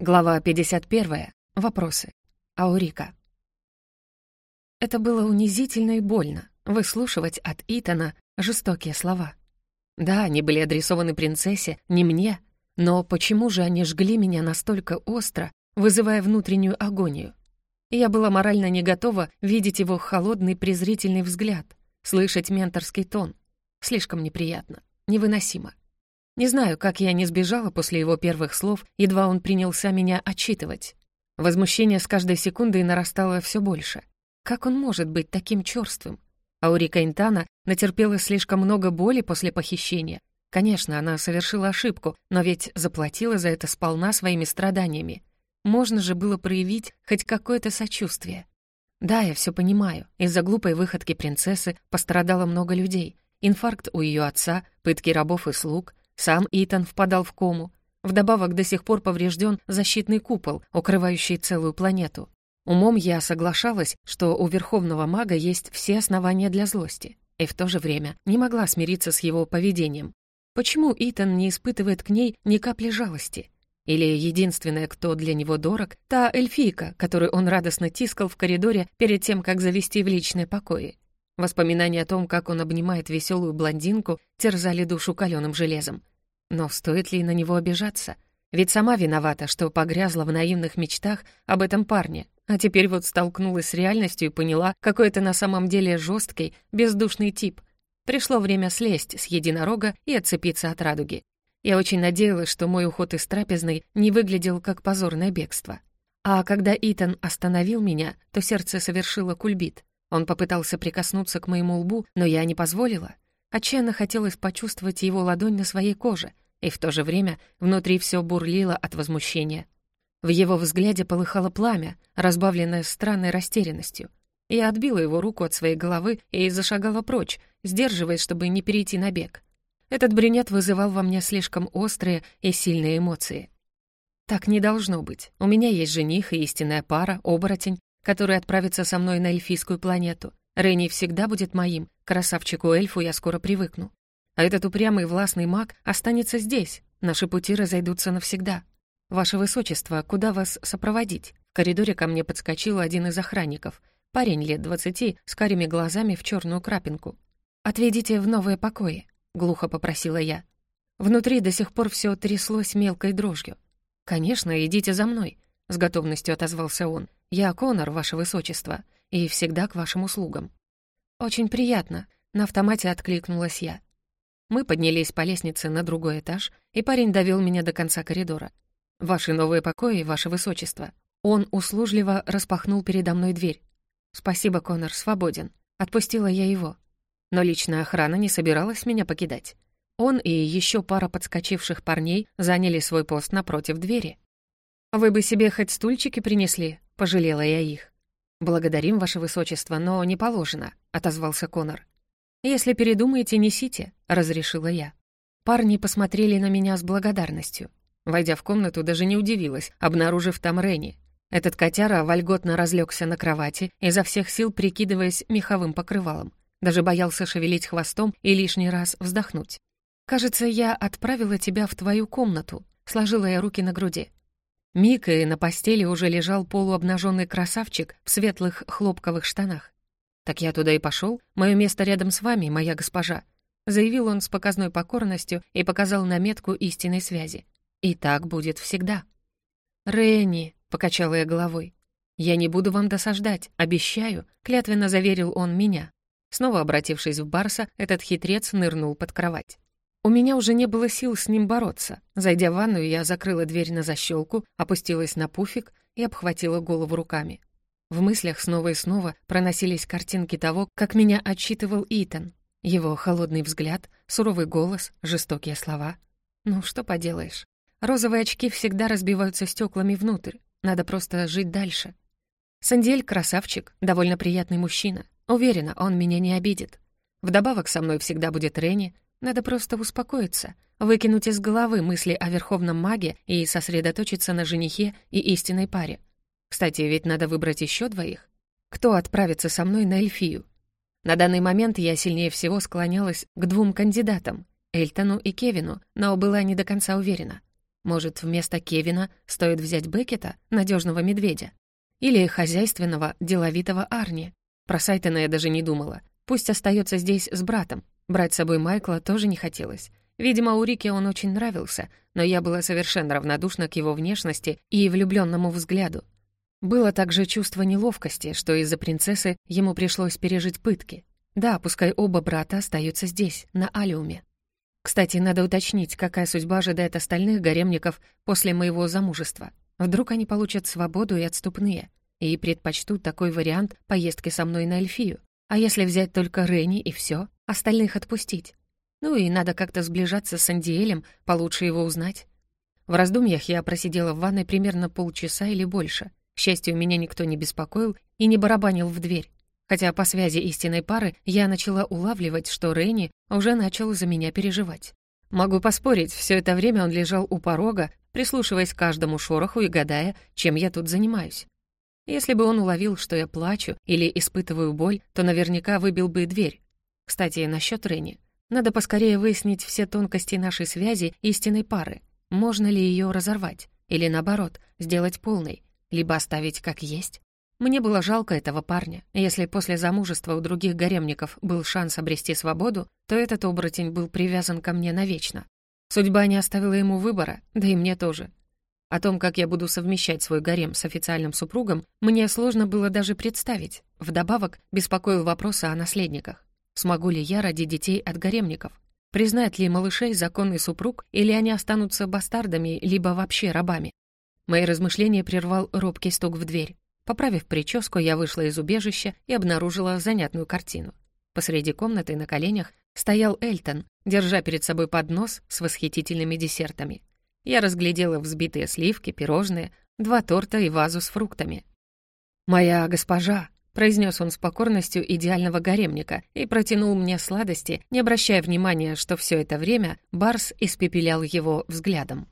Глава 51. Вопросы. Аурика. Это было унизительно и больно, выслушивать от Итана жестокие слова. Да, они были адресованы принцессе, не мне, но почему же они жгли меня настолько остро, вызывая внутреннюю агонию? Я была морально не готова видеть его холодный презрительный взгляд, слышать менторский тон. Слишком неприятно, невыносимо. Не знаю, как я не сбежала после его первых слов, едва он принялся меня отчитывать. Возмущение с каждой секундой нарастало все больше. Как он может быть таким чёрствым? Аурика Интана натерпела слишком много боли после похищения. Конечно, она совершила ошибку, но ведь заплатила за это сполна своими страданиями. Можно же было проявить хоть какое-то сочувствие. Да, я все понимаю. Из-за глупой выходки принцессы пострадало много людей. Инфаркт у ее отца, пытки рабов и слуг, сам Итан впадал в кому. Вдобавок до сих пор поврежден защитный купол, укрывающий целую планету. Умом я соглашалась, что у Верховного Мага есть все основания для злости, и в то же время не могла смириться с его поведением. Почему Итан не испытывает к ней ни капли жалости? Или единственная, кто для него дорог, та эльфийка, которую он радостно тискал в коридоре перед тем, как завести в личные покои? Воспоминания о том, как он обнимает веселую блондинку, терзали душу каленым железом. Но стоит ли на него обижаться? Ведь сама виновата, что погрязла в наивных мечтах об этом парне, а теперь вот столкнулась с реальностью и поняла, какой это на самом деле жесткий, бездушный тип. Пришло время слезть с единорога и отцепиться от радуги. Я очень надеялась, что мой уход из трапезной не выглядел как позорное бегство. А когда Итан остановил меня, то сердце совершило кульбит. Он попытался прикоснуться к моему лбу, но я не позволила. Отчаянно хотелось почувствовать его ладонь на своей коже, и в то же время внутри все бурлило от возмущения. В его взгляде полыхало пламя, разбавленное странной растерянностью. Я отбила его руку от своей головы и зашагала прочь, сдерживаясь, чтобы не перейти на бег. Этот брюнет вызывал во мне слишком острые и сильные эмоции. Так не должно быть. У меня есть жених и истинная пара, оборотень, который отправится со мной на эльфийскую планету. Ренни всегда будет моим, красавчику-эльфу я скоро привыкну. А этот упрямый властный маг останется здесь, наши пути разойдутся навсегда. Ваше Высочество, куда вас сопроводить? В коридоре ко мне подскочил один из охранников. Парень лет двадцати, с карими глазами в черную крапинку. «Отведите в новые покои», — глухо попросила я. Внутри до сих пор все тряслось мелкой дрожью. «Конечно, идите за мной», — с готовностью отозвался он. «Я Конор, ваше высочество, и всегда к вашим услугам». «Очень приятно», — на автомате откликнулась я. Мы поднялись по лестнице на другой этаж, и парень довел меня до конца коридора. «Ваши новые покои, ваше высочество». Он услужливо распахнул передо мной дверь. «Спасибо, Конор, свободен». Отпустила я его. Но личная охрана не собиралась меня покидать. Он и еще пара подскочивших парней заняли свой пост напротив двери. «Вы бы себе хоть стульчики принесли?» — пожалела я их. «Благодарим, ваше высочество, но не положено», — отозвался Конор. «Если передумаете, несите», — разрешила я. Парни посмотрели на меня с благодарностью. Войдя в комнату, даже не удивилась, обнаружив там Ренни. Этот котяра вольготно разлегся на кровати, изо всех сил прикидываясь меховым покрывалом. Даже боялся шевелить хвостом и лишний раз вздохнуть. «Кажется, я отправила тебя в твою комнату», — сложила я руки на груди. Миг, и на постели уже лежал полуобнаженный красавчик в светлых хлопковых штанах. «Так я туда и пошел. Мое место рядом с вами, моя госпожа», — заявил он с показной покорностью и показал наметку истинной связи. «И так будет всегда». «Ренни», — покачала я головой, — «я не буду вам досаждать, обещаю», — клятвенно заверил он меня. Снова обратившись в Барса, этот хитрец нырнул под кровать. У меня уже не было сил с ним бороться. Зайдя в ванную, я закрыла дверь на защелку, опустилась на пуфик и обхватила голову руками. В мыслях снова и снова проносились картинки того, как меня отчитывал Итан. Его холодный взгляд, суровый голос, жестокие слова. Ну, что поделаешь. Розовые очки всегда разбиваются стеклами внутрь. Надо просто жить дальше. Сандель — красавчик, довольно приятный мужчина. Уверена, он меня не обидит. Вдобавок со мной всегда будет Ренни, надо просто успокоиться, выкинуть из головы мысли о верховном маге и сосредоточиться на женихе и истинной паре. Кстати, ведь надо выбрать еще двоих. Кто отправится со мной на Эльфию? На данный момент я сильнее всего склонялась к двум кандидатам — Эльтону и Кевину, но была не до конца уверена. Может, вместо Кевина стоит взять Беккета, надежного медведя? Или хозяйственного, деловитого Арни? Про Сайтона я даже не думала. Пусть остается здесь с братом. Брать с собой Майкла тоже не хотелось. Видимо, у Рики он очень нравился, но я была совершенно равнодушна к его внешности и влюбленному взгляду. Было также чувство неловкости, что из-за принцессы ему пришлось пережить пытки. Да, пускай оба брата остаются здесь, на Алиуме. Кстати, надо уточнить, какая судьба ожидает остальных гаремников после моего замужества. Вдруг они получат свободу и отступные, и предпочтут такой вариант поездки со мной на Эльфию. А если взять только Ренни и все, остальных отпустить? Ну и надо как-то сближаться с Андиэлем, получше его узнать. В раздумьях я просидела в ванной примерно полчаса или больше. К счастью, меня никто не беспокоил и не барабанил в дверь. Хотя по связи истинной пары я начала улавливать, что Ренни уже начал за меня переживать. Могу поспорить, все это время он лежал у порога, прислушиваясь к каждому шороху и гадая, чем я тут занимаюсь. Если бы он уловил, что я плачу или испытываю боль, то наверняка выбил бы дверь. Кстати, насчет Ренни. Надо поскорее выяснить все тонкости нашей связи истинной пары. Можно ли ее разорвать? Или, наоборот, сделать полной? Либо оставить как есть? Мне было жалко этого парня. Если после замужества у других гаремников был шанс обрести свободу, то этот оборотень был привязан ко мне навечно. Судьба не оставила ему выбора, да и мне тоже. О том, как я буду совмещать свой гарем с официальным супругом, мне сложно было даже представить. Вдобавок, беспокоил вопрос о наследниках. Смогу ли я родить детей от гаремников? Признает ли малышей законный супруг, или они останутся бастардами, либо вообще рабами? Мои размышления прервал робкий стук в дверь. Поправив прическу, я вышла из убежища и обнаружила занятную картину. Посреди комнаты на коленях стоял Эльтон, держа перед собой поднос с восхитительными десертами. Я разглядела взбитые сливки, пирожные, два торта и вазу с фруктами. «Моя госпожа!» Произнес он с покорностью идеального гаремника и протянул мне сладости, не обращая внимания, что все это время Барс испепелял его взглядом.